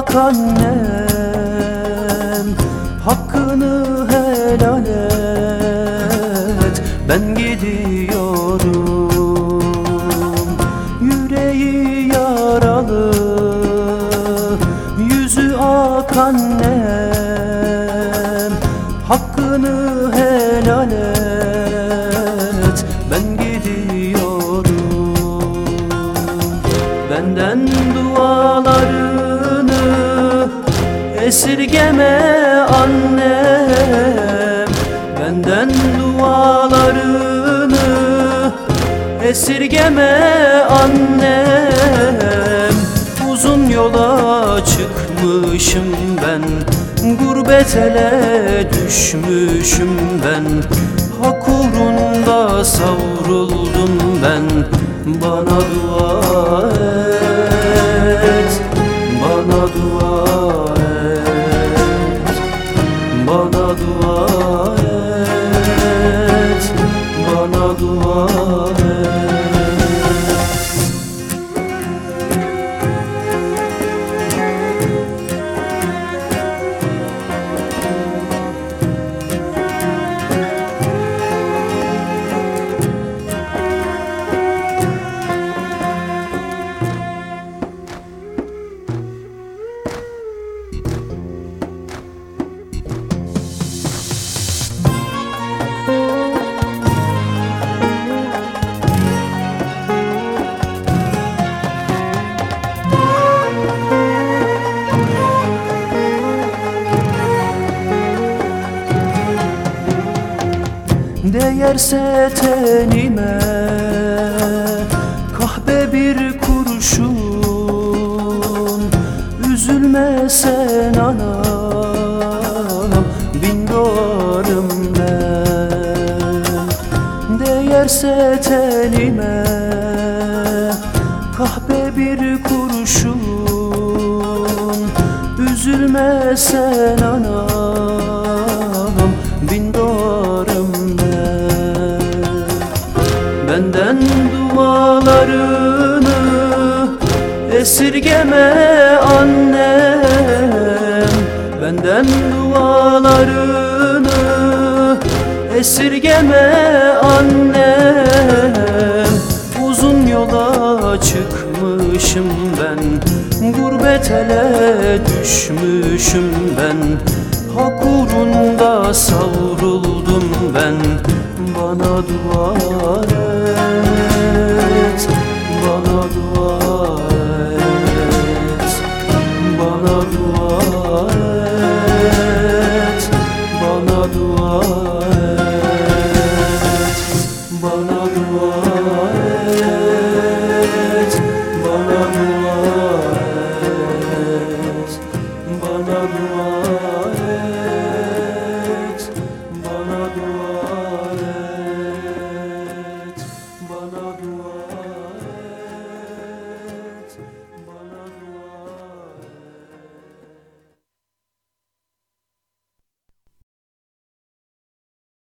Yüzü ak annem Hakkını helal et. Ben gidiyorum Yüreği yaralı Yüzü ak annem. Hakkını helal et Esirgeme annem Benden dualarını Esirgeme annem Uzun yola çıkmışım ben Gurbet ele düşmüşüm ben. Hak uğrunda savruldum ben Bana dua et Bana dua et Bana Değerse tenime Kahpe bir kurşun. Üzülme sen anam Bin doğarım ben. Değerse tenime Kahpe bir kurşun. Üzülme sen anam dualarını Esirgeme annem. Benden dualarını Esirgeme annem. Uzun yola çıkmışım ben Gurbet ele düşmüşüm ben. Hak uğrunda savruldum ben Bana dua et